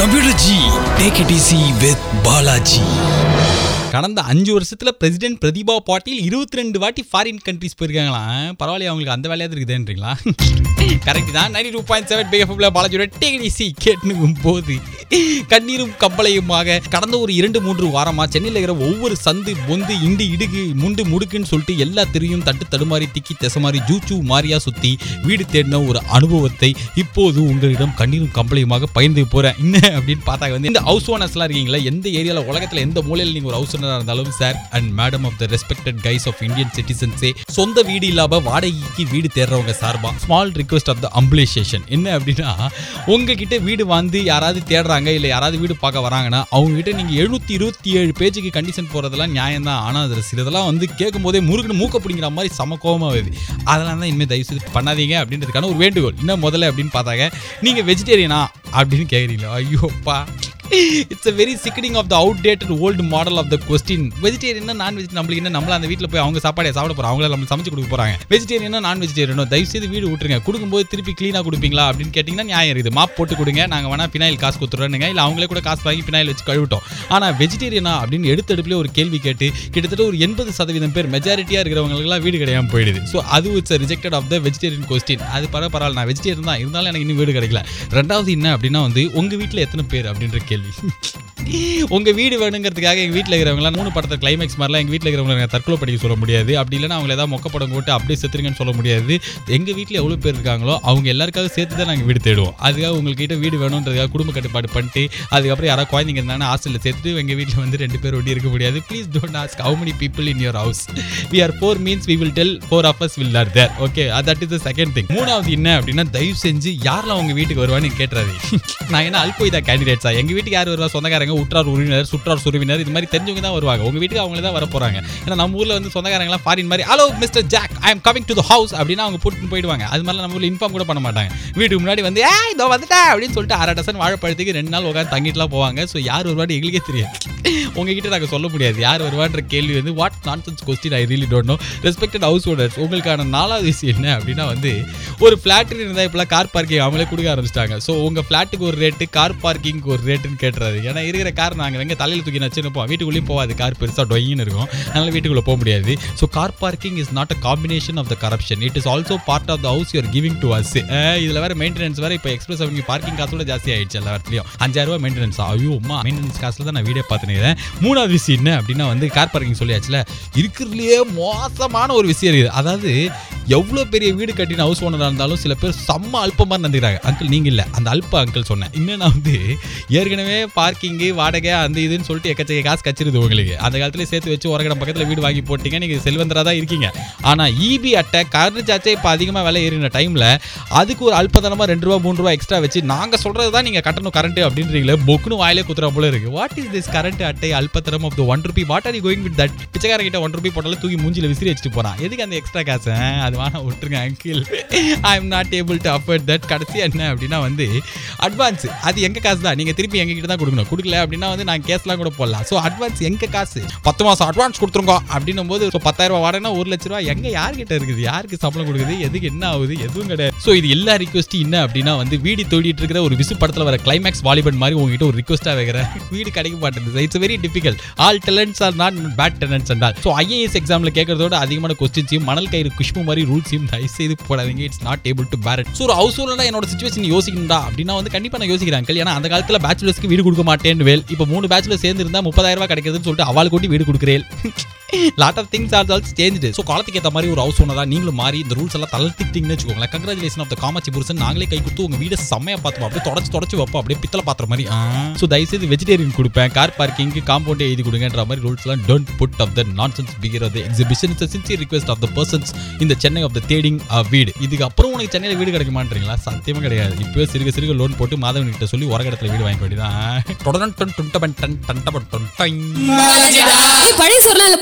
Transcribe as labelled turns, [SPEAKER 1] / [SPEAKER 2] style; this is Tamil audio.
[SPEAKER 1] கம்ப்யூட்டர்ஜி take it easy with Balaji. கடந்த அஞ்சு வருஷத்தில் பிரசிடென்ட் பிரதிபா பாட்டீல் இருபத்தி ரெண்டு வாட்டி ஃபாரின் கண்ட்ரிஸ் போயிருக்காங்களாம் பரவாயில்ல அவங்களுக்கு அந்த வேலையாவது இருக்குதுன்றீங்களா? கரெக்ட் தான். நைன்டி டூ பாயிண்ட் செவன் பிஎஃப்ல பாலாஜியோட டேகடிசி கேட்டுனுக்கும் போது கண்ணீரும் கம்பளையுமாக கடந்த ஒரு இரண்டு மூன்று வாரமா சென்னையில் இருக்கிற ஒவ்வொரு சந்து பொந்து இண்டு இடுகு முண்டு முடுக்குன்னு சொல்லிட்டு எல்லா திரியும் தட்டு தடுமாறி திக்கி தெசமாறி ஜூச்சு மாரியா சுத்தி வீடு தேடின ஒரு அனுபவத்தை இப்போது உங்களிடம் கண்ணீரும் கம்பளையுமாக பயந்து போறேன். என்ன அப்படின்னு பார்த்தா வந்து இந்த ஹவுஸ் ஓனர்ஸ்லாம் இருக்கீங்களா? எந்த ஏரியாவில் உலகத்தில் எந்த மூலையில் நீங்கள் ஒரு ஹவுஸ் ஓனராக இருந்தாலும் sir and madam of the respected guys of Indian சிட்டிசன்ஸே சொந்த வீடு இல்லாம வாடகைக்கு வீடு தேடுறவங்க சார்பா small request of the ambulation என்ன அப்படின்னா உங்ககிட்ட வீடு வந்து யாராவது தேடுறாங்க இல்லை யாராவது வீடு பார்க்க வராங்கன்னா அவங்ககிட்ட நீங்கள் எழுநூற்றி இருபத்தி ஏழு பேஜுக்கு கண்டிஷன் போகிறதெல்லாம் நியாயம் தான். ஆனால் அதில் சிலதெல்லாம் வந்து கேட்கும் போதே முருகன் மூக்க பிடிங்கிற மாதிரி சம கோவமா வருது. அதெல்லாம் தான் இனிமேல் தயவு செய்து பண்ணாதீங்க அப்படின்றதுக்கான ஒரு வேண்டுகோள். என்ன முதல்ல அப்படின்னு பார்த்தாங்க நீங்கள் வெஜிடேரியனா அப்படின்னு கேட்குறீங்களா ஐயோப்பா. It's a very chickening of the outdated old model of the question வெஜிடேரியனா நான் வெஜிட் நம்மளுக்கு என்ன? நம்மள அந்த வீட்டில் போய் அவங்க சாப்பாடு சாப்பிட போகிறோம் அவங்கள நம்ம சமைச்சு கொடுக்க போறாங்க. வெஜிடேரியனா நான் வெஜிடேரியனோ தயவு செய்து வீடு விட்டுருங்க. கொடுக்கும்போது திருப்பி க்ளீனாக கொடுப்பீங்களா அப்படின்னு கேட்டிங்கன்னா நியாயம் இருக்குது. மாப் போட்டு கொடுங்க. நாங்கள் வேணா பினாயில் காசு கொடுத்துறோனுங்க இல்லை அவங்களே கூட காசு வாங்கி பினாயில் வச்சு கழுவிட்டோம். ஆனால் வெஜிடேரியனா அப்படின்னு எடுத்தடுப்புலேயே ஒரு கேள்வி கேட்டு கிட்டத்தட்ட ஒரு எண்பது சதவீதம் பேர் மெஜாரிட்டியாக இருக்கிறவங்களுக்குலாம் வீடு கிடையாமல் போயிடுது. ஸோ அது it's rejected of the vegetarian question அது பரவாயில்ல. நான் வெஜிடேரியன் தான். இருந்தாலும் எனக்கு இன்னும் வீடு கிடைக்கல. ரெண்டாவது என்ன அப்படின்னா வந்து உங்கள் வீட்டில் எத்தனை பேர் அப்படின்ற கேள்வி. Really? உங்க வீடு வேணுங்கிறதுக்காக எங்க வீட்டில் இருக்கிறவங்களாம் மூணு படத்தை கிளைமேக்ஸ் மாதிரிலாம் எங்க வீட்டில் இருக்கிறவங்களை தற்கொலை படிக்க சொல்ல முடியாது. அப்படி இல்லைனா அவங்களை ஏதாவது மொக்கப்படம் போட்டு அப்படியே செத்துருங்கன்னு சொல்ல முடியாது. எங்க வீட்டில் எவ்வளோ பேர் இருக்காங்களோ அவங்க எல்லாருக்காக சேர்த்து தான் நாங்கள் வீடு தேடுவோம். அதுக்காக உங்ககிட்ட வீடு வேணுன்றதுக்காக குடும்ப கட்டுப்பாடு பண்ணிட்டு அதுக்கப்புறம் யாராவது குழந்தைங்க இருந்தாங்கன்னா ஹாஸ்டலில் சேர்த்துட்டு எங்கள் வீட்டில் வந்து ரெண்டு பேர் ஒட்டி இருக்க முடியாது. Please don't ask how many people in your house we are four means we will tell four of us will are there. Okay uh, that second thing மூணாவது என்ன அப்படின்னா தயவு செஞ்சு யாரெல்லாம் அவங்க வீட்டுக்கு வருவான்னு கேட்டுறாது நான் என்ன அல்கோய்தா கேண்டிடேட்ஸா எங்கள் வீட்டுக்கு யார் வருவா? சொந்தக்காரங்க உற்றார் உறவினர் சுற்றார் சுருவினர் இது மாதிரி தெரிஞ்சவங்க தான் வருவாங்க. உங்க வீட்டுக்கு அவங்களே தான் வர போறாங்க ஏன்னா நம்ம ஊர்ல வந்து சொந்தக்காரங்களாம் ஃபாரின் மாதிரி hello mister Jack I am coming to the house அப்படின்னா அவங்க போட்டு போயிடுவாங்க. அது மாதிரிலாம் நம்ம ஊர்ல இன்ஃபார்ம் கூட பண்ண மாட்டாங்க. வீட்டுக்கு முன்னாடி வந்து ஏ இதோ வந்துட்டேன் அப்படின்னு சொல்லிட்டு அரை டசன் வாழைப்பழத்துக்கு ரெண்டு நாள் உட்காந்து தங்கிட்டுலாம் போவாங்க. ஸோ யார் வருவாடு எங்களுக்கே தெரியாது. உங்ககிட்ட நாங்கள் சொல்ல முடியாது. யார் வருவான்ற கேள்வி வந்து what nonsense question I really don't know respected house owners உங்களுக்கான நாலாவது விஷயம் என்ன அப்படின்னா வந்து ஒரு ஃப்ளாட்டில் இருந்தால் இப்போலாம் கார் பார்க்கிங் அவங்களே கொடுக்க ஆரம்பிச்சிட்டாங்க. ஸோ உங்கள் ஃப்ளாட்டுக்கு ஒரு ரேட்டு கார் பார்க்கிங்க்கு ஒரு ரேட்டுன்னு கேட்டுறாரு ஏன்னா இருக்கிற கார் நாங்கள் எங்கே தலையில் தூக்கி நச்சுன்னு வீட்டுக்குள்ளேயும் போகாது. கார் பெருசாக டொயின்னு இருக்கும். அதனால் வீட்டுக்குள்ளே போக முடியாது. So car parking is not a combination of the corruption it is also part of the house you're giving to us இதில் வேறு மெயின்டெனன்ஸ் வேறு இப்போ எக்ஸ்பிரஸ் அவங்க பார்க்கிங் காசோட ஜாஸ்தி ஆயிடுச்சு எல்லா இடத்துலையும். அஞ்சாயிரம் ரூபாய் மெயின்டெனன்ஸ் ஐயோ அம்மா மெயின்டெனன்ஸ் காசில் தான் நான் வீடியோ பார்த்துனேன் மூணாவது விஷயம் என்ன அப்படின்னா வந்து கார் பார்க்கிங் சொல்லியாச்சுல இருக்கிறதுலையே மோசமான ஒரு விஷயம் இருக்குது. அதாவது எவ்வளோ பெரிய வீடு கட்டின ஹவுஸ் ஓனராக இருந்தாலும் சில பேர் செம்ம அல்பமாக நடந்துக்கிறாங்க அங்கிள் நீங்கள் இல்லை. அந்த அல்ப அங்கிள் சொன்னேன். இன்னும் நான் வந்து ஏற்கனவே பார்க்கிங்கு வாடகை அந்த இதுன்னு சொல்லிட்டு எக்கச்சக்க காசு கச்சிருது உங்களுக்கு. அந்த காலத்துல சேர்த்து வச்சு உரகடம் பக்கத்தில் வீடு வாங்கி போட்டிங்க. நீங்கள் செல்வந்தராக தான் இருக்கீங்க. ஆனால் இபி அட்டை கரண்ட் சார்ஜே இப்போ அதிகமாக விலை ஏறின டைமில் அதுக்கு ஒரு அல்பதனமாக ரெண்டு ரூபா மூணு ரூபா எக்ஸ்ட்ரா வச்சு நாங்கள் சொல்கிறது தான் நீங்கள் கட்டணும் கரண்ட் அப்படின்றீங்களே. பொக்குன்னு வாயிலே குத்துற போல இருக்குது வாட் இஸ் திஸ் கரண்ட் அட்டை அல்பத்தரம் of the one rupee what are you going with that பிச்சைக்காரங்கிட்ட one rupee போட்டாலும் தூக்கி மூஞ்சியில் விசிறி வச்சுட்டு போகிறான் எதுக்கு அந்த எக்ஸ்ட்ரா காசு? அது வேணா விட்டுருங்க uncle I am not able to afford that கடைசி என்ன அப்படின்னா வந்து அட்வான்ஸ் அது எங்க காசு தான்? நீங்கள் திருப்பி எங்ககிட்ட தான் கொடுக்கணும். கொடுக்கல அப்படின்னா வந்து நான் கேஸ்லாம் கூட போடலாம். ஸோ அட்வான்ஸ் எங்க காசு? பத்து மாதம் அட்வான்ஸ் கொடுத்துருங்க. அப்படின்னும் போது ஸோ பத்தாயிரம் வாடகைனா ஒரு லட்ச ரூபா எங்கே யார்கிட்ட இருக்குது? யாருக்கு சம்பளம் கொடுக்குது? எதுக்கு என்ன ஆகுது? எதுவும் கிடையாது. ஸோ இது எல்லா ரிக்வஸ்ட்டும் என்ன அப்படின்னா வந்து வீடு தேடிட்டு இருக்கிற ஒரு விசு படத்தில் வர கிளைமேக்ஸ் வாலிபன் மாதிரி உங்ககிட்ட ஒரு ரிக்வஸ்ட்டாக வைக்கிற வீடு கிடைக்க மாட்டேங்குது. It's very difficult all talents are not bad talents என்றால் ஸோ ஐஏஎஸ் எக்ஸாமில் கேட்கறதோட அதிகமான கொஸ்டின்ஸையும் மணல் கயிறு குஷ்பு மாதிரி மாதிரி ரூல்ஸையும் தயவு செய்து போடாதீங்க. It's not able to parrot so ஒரு ஹவுஸ் ஓனரா என்னோட சுச்சுவேஷன் யோசிக்கணும்டா அப்படின்னா வந்து கண்டிப்பாக நான் யோசிக்கிறேன் uncle. ஏன்னா அந்த காலத்தில் பேச்சுலர்ஸ்க்கு வீடு கொடுக்க மாட்டேன்னு வேல். இப்போ மூணு பேச்சுலர் சேர்ந்து இருந்தால் முப்பதாயிரம் ரூபாய் கிடைக்குதுன்னு சொல்லிட்டு அவளுக்கு கூட்டி வீடு கொடுக்குறேன் lot of things are also change so காலத்துக்கு ஏற்ற மாதிரி ஒரு ஹவுஸ் ஓனரா நீங்களும் மாறி இந்த ரூல்ஸ் எல்லாம் தளர்த்திட்டீங்கன்னு வச்சுக்கோங்களேன். கங்க்ராச்சுலேஷன் ஆஃப் த காமாச்சி புருஷன். நாங்களே கை கொடுத்து உங்க வீடை செம்மையா பார்த்துப்போம். அப்படியே தொடச்சு தொடச்சு வைப்போம். அப்படியே பித்தளை பாத்திர மாதிரி. ஸோ தயவுசெய்து வெஜிடேரியன் கொடுப்பேன். கார் பார்க்கிங் காம்பவுண்டே எழுதி கொடுங்கன்ற மாதிரி ரூல்ஸ் எல்லாம் don't put of the nonsense figure of the exhibition it's sincere request of the persons இந்த சென்னை ஆஃப் த தேடிங் வீடு இதுக்கு அப்புறம் உனக்கு சென்னையில் வீடு கிடைக்குமான்றீங்களா சத்தியமே கிடையாது இப்போ சிறுக சிறுக லோன் போட்டு மாதவன் கிட்ட சொல்லி உரகடத்தில் வீடு வாங்கி வேண்டியதான்
[SPEAKER 2] பழைய சொல்லாம்ல